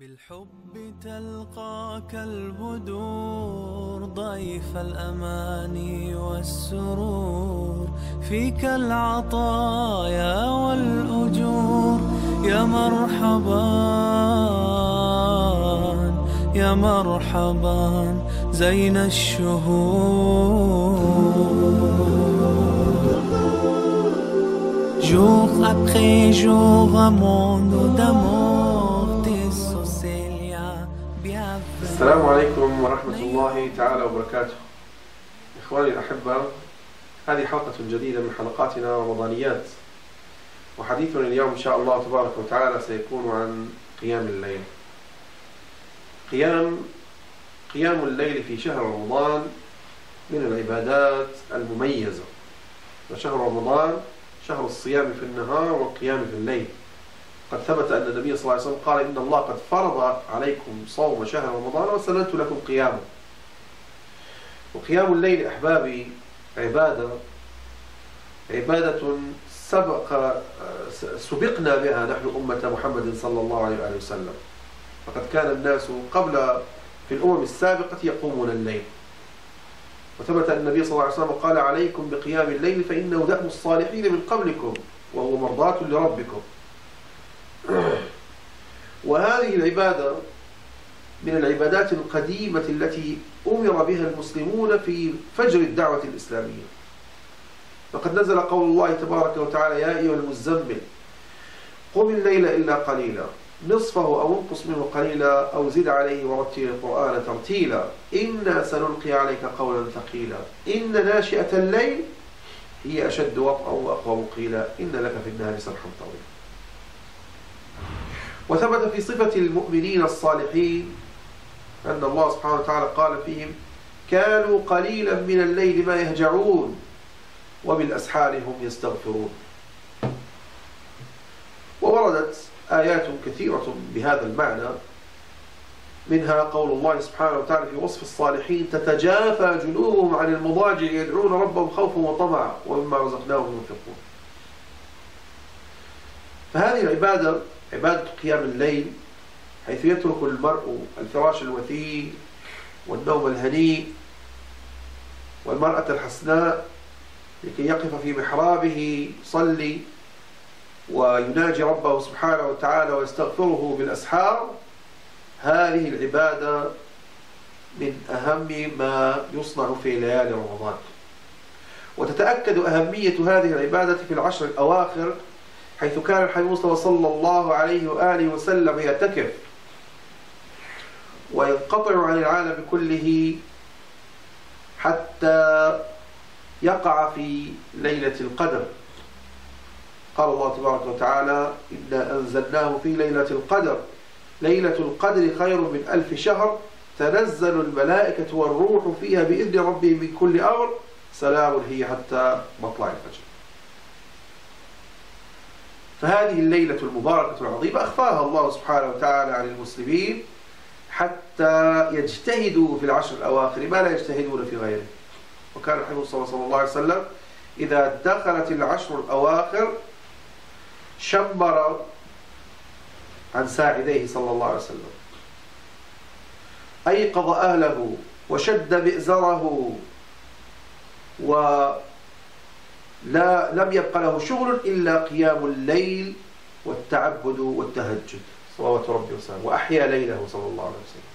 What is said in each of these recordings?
بالحب تلقاك البدور ضيف الأماني والسرور. فيك العطايا والأجور. يا مرحبا يا مرحبا زين الشهور. Jour après jour, un monde d'amour, السلام عليكم ورحمة الله تعالى وبركاته. إخواني الأحبة هذه حلقة جديدة من حلقاتنا رمضانيات. وحديثنا اليوم إن شاء الله تبارك وتعالى سيكون عن قيام الليل. قيام قيام الليل في شهر رمضان من العبادات المميزة. وشهر رمضان شهر الصيام في النهار والقيام في الليل. قد ثبت أن النبي صلى الله عليه وسلم قال إن الله قد فرض عليكم صوم شهر رمضان وسننت لكم قيامه. وقيام الليل أحبابي عبادة عبادة سبق سبقنا بها نحن أمة محمد صلى الله عليه وسلم. فقد كان الناس قبل في الأمم السابقة يقومون الليل. وثبت أن النبي صلى الله عليه وسلم قال عليكم بقيام الليل فإنه دأب الصالحين من قبلكم وهو مرضاة لربكم. وهذه العبادة من العبادات القديمة التي أمر بها المسلمون في فجر الدعوة الإسلامية. فقد نزل قول الله تبارك وتعالى يا أيها المزمل قم الليل إلا قليلا نصفه أو انقص منه قليلا أو زد عليه ورتل القرآن ترتيلا إنا سنلقي عليك قولا ثقيلا إن ناشئة الليل هي أشد وطئا وأقوى قيلا إن لك في النهار سبحا طويلا. وثبت في صفة المؤمنين الصالحين أن الله سبحانه وتعالى قال فيهم كانوا قليلا من الليل ما يهجعون وبالأسحار هم يستغفرون. ووردت آيات كثيرة بهذا المعنى منها قول الله سبحانه وتعالى في وصف الصالحين تتجافى جنوبهم عن المضاجع يدعون ربهم خوفا وطمعا ومما رزقناهم ينفقون. فهذه العبادة عبادة قيام الليل حيث يترك المرء الفراش الوثيق والنوم الهنيء والمرأة الحسناء لكي يقف في محرابه يصلي ويناجي ربه سبحانه وتعالى ويستغفره بالأسحار. هذه العبادة من أهم ما يصنع في ليالي رمضان. وتتأكد أهمية هذه العبادة في العشر الأواخر حيث كان الحبيب المصطفى صلى الله عليه وآله وسلم يعتكف وينقطع عن العالم كله حتى يقع في ليلة القدر. قال الله تبارك وتعالى إنا أنزلناه في ليلة القدر. ليلة القدر خير من ألف شهر. تنزل الملائكة والروح فيها بإذن ربهم من كل أمر. سلام هي حتى مطلع الفجر. فهذه الليلة المباركة العظيمة أخفاها الله سبحانه وتعالى عن المسلمين حتى يجتهدوا في العشر الأواخر ما لا يجتهدون في غيره. وكان الحبيب صلى الله عليه وسلم إذا دخلت العشر الأواخر شمر عن ساعديه صلى الله عليه وسلم. أيقظ أهله وشد بئزره ولا لم يبق له شغل إلا قيام الليل والتعبد والتهجد. صلوات ربي وسلامه. وأحيا ليله صلى الله عليه وسلم.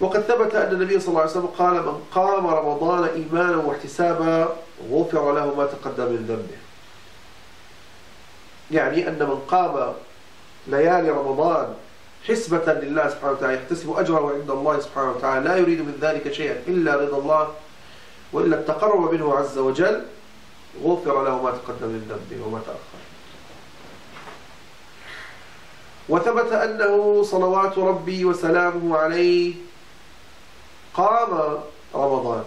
وقد ثبت أن النبي صلى الله عليه وسلم قال من قام رمضان إيمانا واحتسابا غفر له ما تقدم من ذنبه. يعني أن من قام ليالي رمضان حسبة لله سبحانه وتعالى يحتسب أجره عند الله سبحانه وتعالى لا يريد من ذلك شيئا إلا رضا الله وإلا التقرب منه عز وجل غفر له ما تقدم من ذنبه وما تأخر. وثبت أنه صلوات ربي وسلامه عليه قام رمضان.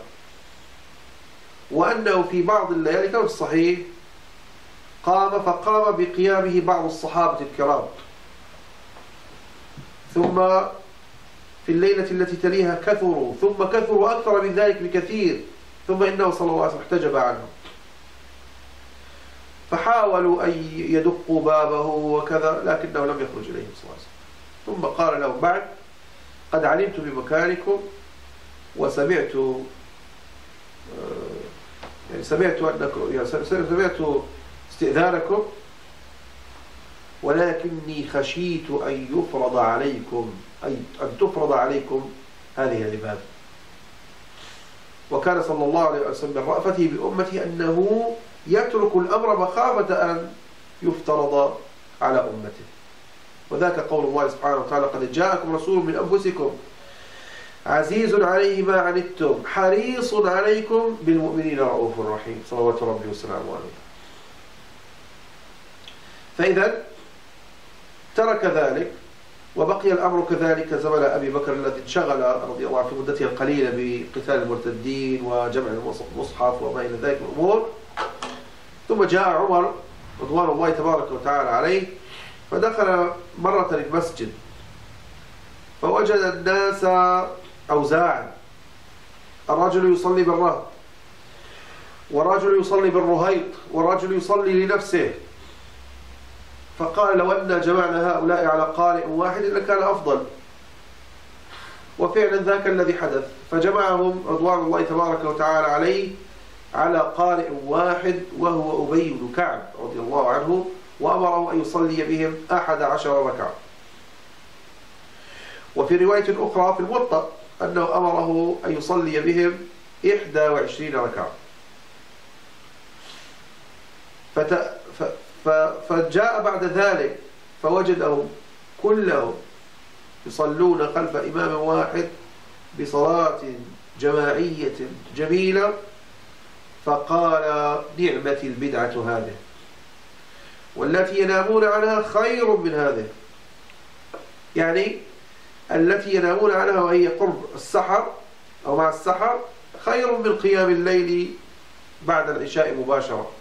وأنه في بعض الليالي كان الصحيح قام فقام بقيامه بعض الصحابة الكرام. ثم في الليلة التي تليها كثروا ثم كثروا أكثر من ذلك بكثير. ثم إنه صلى الله عليه وسلم احتجب عنهم فحاولوا أن يدقوا بابه وكذا لكنه لم يخرج إليهم صلى الله عليه وسلم. ثم قال لهم بعد قد علمت بمكانكم وسمعت آه، يعني سمعت أنكم يعني سمعت استئذانكم ولكني خشيت أن يفرض عليكم أي أن تفرض عليكم هذه العبادة. وكان صلى الله عليه وسلم من رأفته بأمته أنه يترك الأمر مخافة أن يفترض على أمته. وذاك قول الله سبحانه وتعالى قد جاءكم رسول من أنفسكم عزيز عليه ما عنتم حريص عليكم بالمؤمنين رؤوف رحيم. صلوات ربي وسلامه عليه. فإذا ترك ذلك وبقي الأمر كذلك زمن أبي بكر الذي انشغل رضي الله عنه في مدته القليلة بقتال المرتدين وجمع المصحف وما إلى ذلك من الأمور. ثم جاء عمر رضوان الله تبارك وتعالى عليه فدخل مرة المسجد فوجد الناس أوزاعا. الرجل يصلي بالرهط ورجل يصلي بالرهيط ورجل يصلي لنفسه. فقال لو أن جمعنا هؤلاء على قارئ واحد لكان أفضل. وفعلا ذاك الذي حدث. فجمعهم رضوان الله تبارك وتعالى عليه على قارئ واحد وهو أبي بن كعب رضي الله عنه وأمره أن يصلي بهم أحد عشر ركعة. وفي رواية أخرى في الموطأ أنه أمره أن يصلي بهم إحدى وعشرين ركعة. فت... ف... فجاء بعد ذلك فوجدهم كلهم يصلون خلف إمام واحد بصلاة جماعية جميلة فقال نعمة البدعة هذه والتي ينامون عنها خير من هذه. يعني التي ينامون عنها وهي قرب السحر أو مع السحر خير من قيام الليل بعد العشاء مباشرة.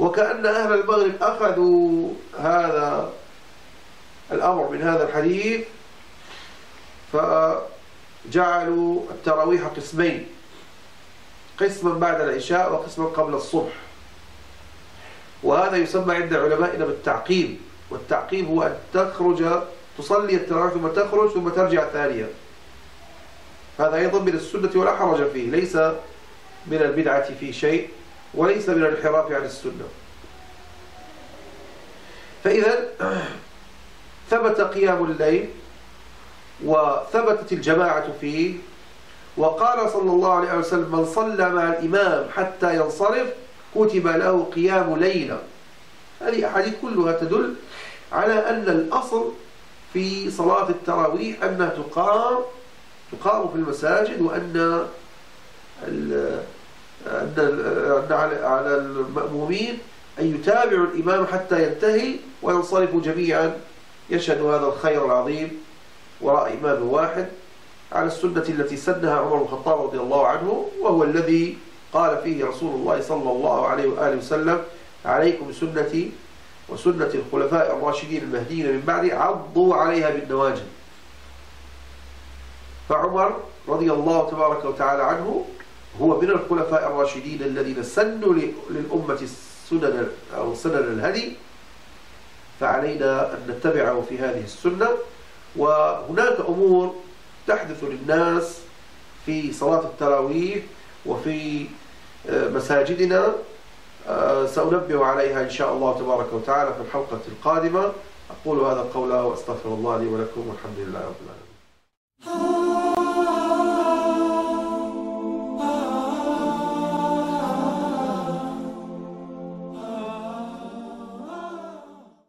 وكأن أهل المغرب أخذوا هذا الأمر من هذا الحديث فجعلوا التراويح قسمين قسما بعد العشاء وقسما قبل الصبح. وهذا يسمى عند علمائنا بالتعقيب والتعقيب هو أن تخرج تصلي التراويح ثم تخرج ثم ترجع ثانيا. هذا أيضا من السنة ولا حرج فيه ليس من البدعة في شيء. وليس من الانحراف عن السنة. فإذا ثبت قيام الليل وثبتت الجماعة فيه وقال صلى الله عليه وسلم من صلى مع الإمام حتى ينصرف كتب له قيام ليلة هذه أحاديث كلها تدل على أن الأصل في صلاة التراويح أنها تقام تقام في المساجد وأن أن على المأمومين أن يتابعوا الإمام حتى ينتهي وينصرفوا جميعا. يشهدوا هذا الخير العظيم. وراء إمام واحد على السنة التي سنها عمر بن الخطاب رضي الله عنه وهو الذي قال فيه رسول الله صلى الله عليه وآله وسلم عليكم سنتي وسنة الخلفاء الراشدين المهديين من بعد عضوا عليها بالنواجذ. فعمر رضي الله تبارك وتعالى عنه هو من الخلفاء الراشدين الذين سنوا للأمة السنن أو سنن الهدي فعلينا أن نتبعه في هذه السنة وهناك أمور تحدث للناس في صلاة التراويح وفي آه، مساجدنا آه، سأنبه عليها إن شاء الله تبارك وتعالى في الحلقة القادمة. أقول هذا القول وأستغفر الله لي ولكم والحمد لله رب العالمين.